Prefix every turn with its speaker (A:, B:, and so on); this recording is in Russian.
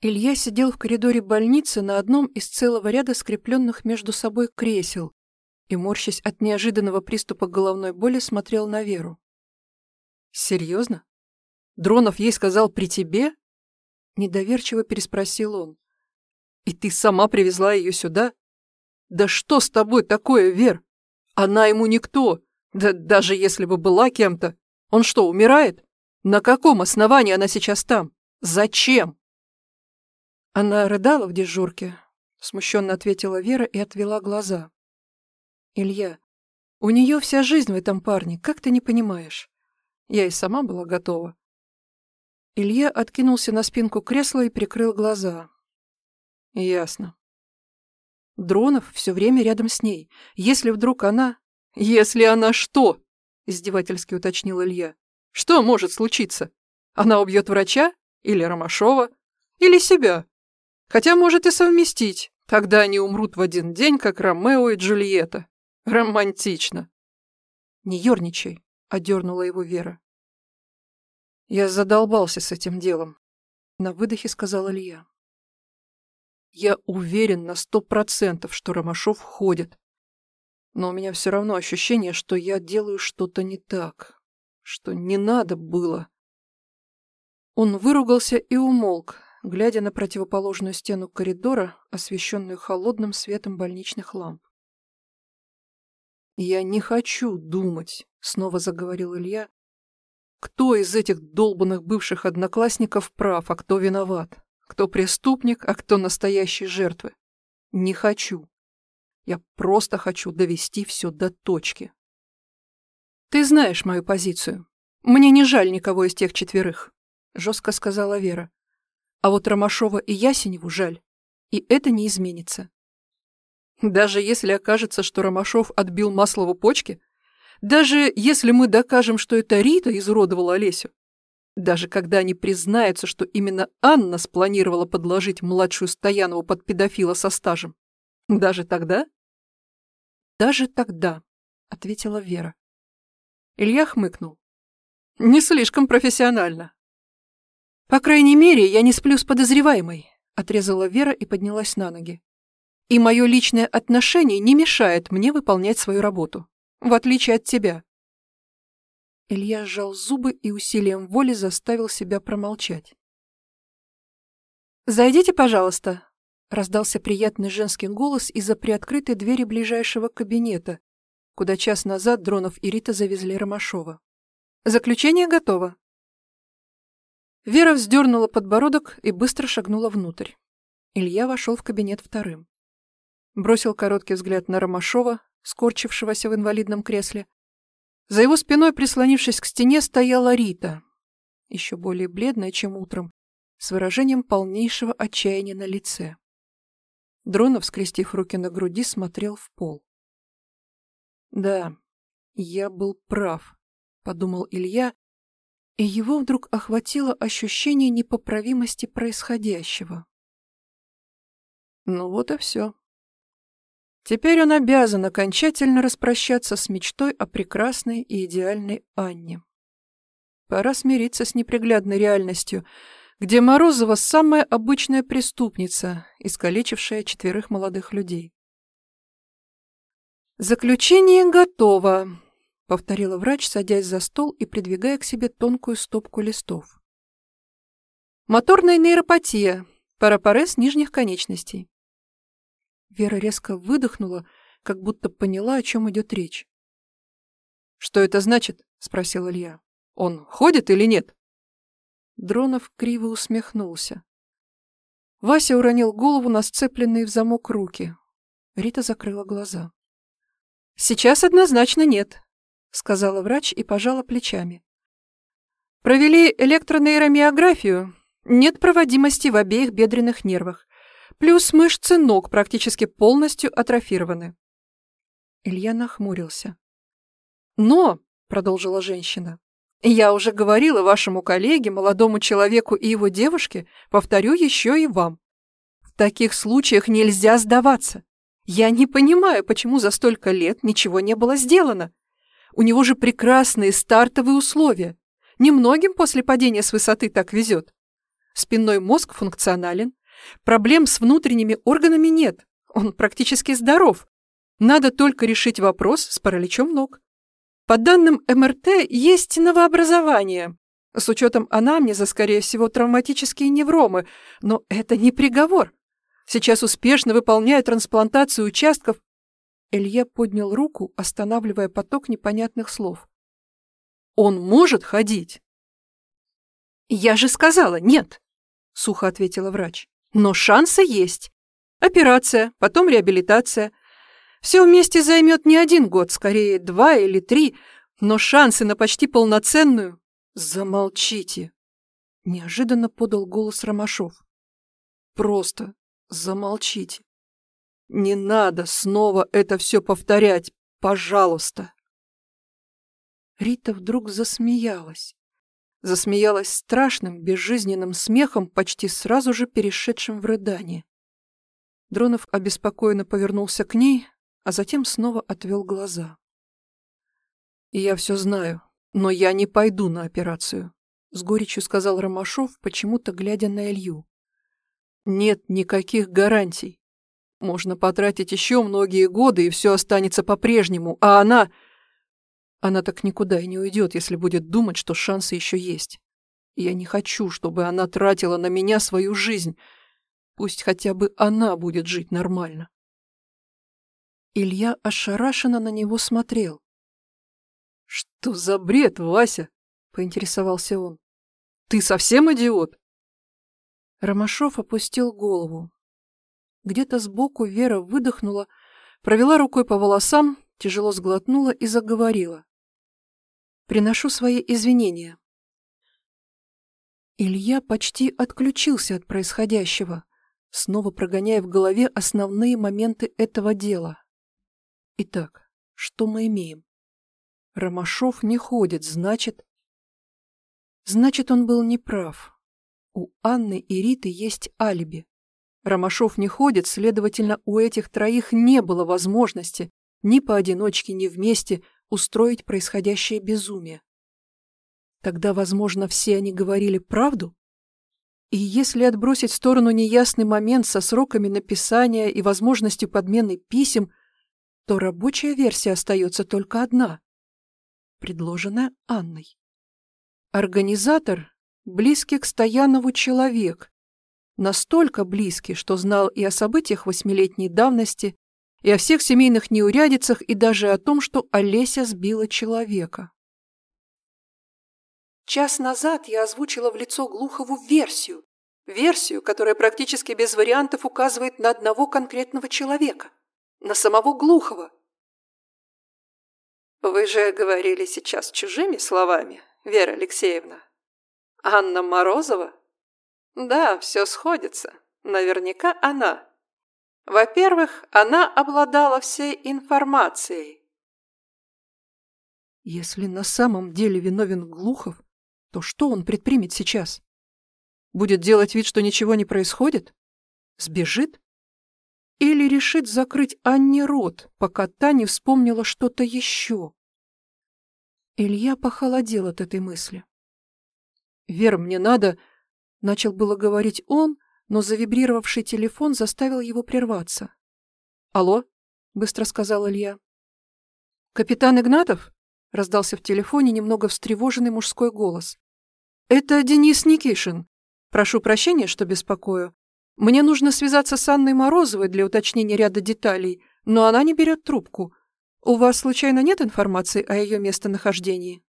A: Илья сидел в коридоре больницы на одном из целого ряда скрепленных между собой кресел и, морщась от неожиданного приступа головной боли, смотрел на Веру. «Серьезно? Дронов ей сказал при тебе?» Недоверчиво переспросил он. «И ты сама привезла ее сюда? Да что с тобой такое, Вер? Она ему никто, да даже если бы была кем-то. Он что, умирает? На каком основании она сейчас там? Зачем?» Она рыдала в дежурке, смущенно ответила Вера и отвела глаза. Илья, у нее вся жизнь в этом парне, как ты не понимаешь? Я и сама была готова. Илья откинулся на спинку кресла и прикрыл глаза. Ясно. Дронов все время рядом с ней. Если вдруг она... Если она что? Издевательски уточнил Илья. Что может случиться? Она убьет врача? Или Ромашова? Или себя? Хотя может и совместить. Тогда они умрут в один день, как Ромео и Джульетта. Романтично. Не ерничай, одернула его Вера. Я задолбался с этим делом, на выдохе сказал Илья. Я уверен на сто процентов, что Ромашов ходит. Но у меня все равно ощущение, что я делаю что-то не так, что не надо было. Он выругался и умолк, глядя на противоположную стену коридора, освещенную холодным светом больничных ламп. «Я не хочу думать», — снова заговорил Илья, «кто из этих долбанных бывших одноклассников прав, а кто виноват, кто преступник, а кто настоящий жертвы. Не хочу. Я просто хочу довести все до точки». «Ты знаешь мою позицию. Мне не жаль никого из тех четверых», — жестко сказала Вера. А вот Ромашова и Ясеневу жаль. И это не изменится. Даже если окажется, что Ромашов отбил Маслову почки, даже если мы докажем, что это Рита изуродовала Олесю, даже когда они признаются, что именно Анна спланировала подложить младшую Стоянову под педофила со стажем, даже тогда? Даже тогда, ответила Вера. Илья хмыкнул. Не слишком профессионально. «По крайней мере, я не сплю с подозреваемой», — отрезала Вера и поднялась на ноги. «И мое личное отношение не мешает мне выполнять свою работу, в отличие от тебя». Илья сжал зубы и усилием воли заставил себя промолчать. «Зайдите, пожалуйста», — раздался приятный женский голос из-за приоткрытой двери ближайшего кабинета, куда час назад Дронов и Рита завезли Ромашова. «Заключение готово». Вера вздернула подбородок и быстро шагнула внутрь. Илья вошел в кабинет вторым. Бросил короткий взгляд на Ромашова, скорчившегося в инвалидном кресле. За его спиной, прислонившись к стене, стояла Рита, еще более бледная, чем утром, с выражением полнейшего отчаяния на лице. Дронов, скрестив руки на груди, смотрел в пол. «Да, я был прав», — подумал Илья, и его вдруг охватило ощущение непоправимости происходящего. Ну вот и все. Теперь он обязан окончательно распрощаться с мечтой о прекрасной и идеальной Анне. Пора смириться с неприглядной реальностью, где Морозова самая обычная преступница, искалечившая четверых молодых людей. Заключение готово, повторила врач, садясь за стол и придвигая к себе тонкую стопку листов. Моторная нейропатия, парапарез нижних конечностей. Вера резко выдохнула, как будто поняла, о чем идет речь. «Что это значит?» — спросил Илья. «Он ходит или нет?» Дронов криво усмехнулся. Вася уронил голову на сцепленные в замок руки. Рита закрыла глаза. «Сейчас однозначно нет», — сказала врач и пожала плечами. Провели электронейромиографию. Нет проводимости в обеих бедренных нервах. Плюс мышцы ног практически полностью атрофированы. Илья нахмурился. «Но», — продолжила женщина, — «я уже говорила вашему коллеге, молодому человеку и его девушке, повторю еще и вам. В таких случаях нельзя сдаваться. Я не понимаю, почему за столько лет ничего не было сделано. У него же прекрасные стартовые условия. Немногим после падения с высоты так везет. Спинной мозг функционален. Проблем с внутренними органами нет. Он практически здоров. Надо только решить вопрос с параличом ног. По данным МРТ, есть новообразование. С учетом анамнеза, скорее всего, травматические невромы. Но это не приговор. Сейчас успешно выполняют трансплантацию участков. Илья поднял руку, останавливая поток непонятных слов. Он может ходить? Я же сказала, нет, сухо ответила врач. Но шансы есть. Операция, потом реабилитация. Все вместе займет не один год, скорее два или три, но шансы на почти полноценную... Замолчите! Неожиданно подал голос Ромашов. Просто замолчите. Не надо снова это все повторять, пожалуйста. Рита вдруг засмеялась. Засмеялась страшным, безжизненным смехом, почти сразу же перешедшим в рыдание. Дронов обеспокоенно повернулся к ней, а затем снова отвел глаза. «Я все знаю, но я не пойду на операцию», — с горечью сказал Ромашов, почему-то глядя на Илью. «Нет никаких гарантий. Можно потратить еще многие годы, и все останется по-прежнему, а она... Она так никуда и не уйдет, если будет думать, что шансы еще есть. Я не хочу, чтобы она тратила на меня свою жизнь. Пусть хотя бы она будет жить нормально. Илья ошарашенно на него смотрел. «Что за бред, Вася?» — поинтересовался он. «Ты совсем идиот?» Ромашов опустил голову. Где-то сбоку Вера выдохнула, провела рукой по волосам, тяжело сглотнула и заговорила. «Приношу свои извинения». Илья почти отключился от происходящего, снова прогоняя в голове основные моменты этого дела. Итак, что мы имеем? Ромашов не ходит, значит... Значит, он был неправ. У Анны и Риты есть алиби. Ромашов не ходит, следовательно, у этих троих не было возможности ни поодиночке, ни вместе устроить происходящее безумие. Тогда, возможно, все они говорили правду? И если отбросить в сторону неясный момент со сроками написания и возможностью подмены писем, то рабочая версия остается только одна, предложенная Анной. Организатор – близкий к Стоянову человек, настолько близкий, что знал и о событиях восьмилетней давности, и о всех семейных неурядицах, и даже о том, что Олеся сбила человека. Час назад я озвучила в лицо Глухову версию, версию, которая практически без вариантов указывает на одного конкретного человека на самого Глухова. Вы же говорили сейчас чужими словами, Вера Алексеевна. Анна Морозова? Да, все сходится. Наверняка она. Во-первых, она обладала всей информацией. Если на самом деле виновен Глухов, то что он предпримет сейчас? Будет делать вид, что ничего не происходит? Сбежит? Или решит закрыть Анне рот, пока та не вспомнила что-то еще. Илья похолодел от этой мысли. «Вер, мне надо...» — начал было говорить он, но завибрировавший телефон заставил его прерваться. «Алло?» — быстро сказал Илья. «Капитан Игнатов?» — раздался в телефоне немного встревоженный мужской голос. «Это Денис Никишин. Прошу прощения, что беспокою. Мне нужно связаться с Анной Морозовой для уточнения ряда деталей, но она не берет трубку. У вас, случайно, нет информации о ее местонахождении?»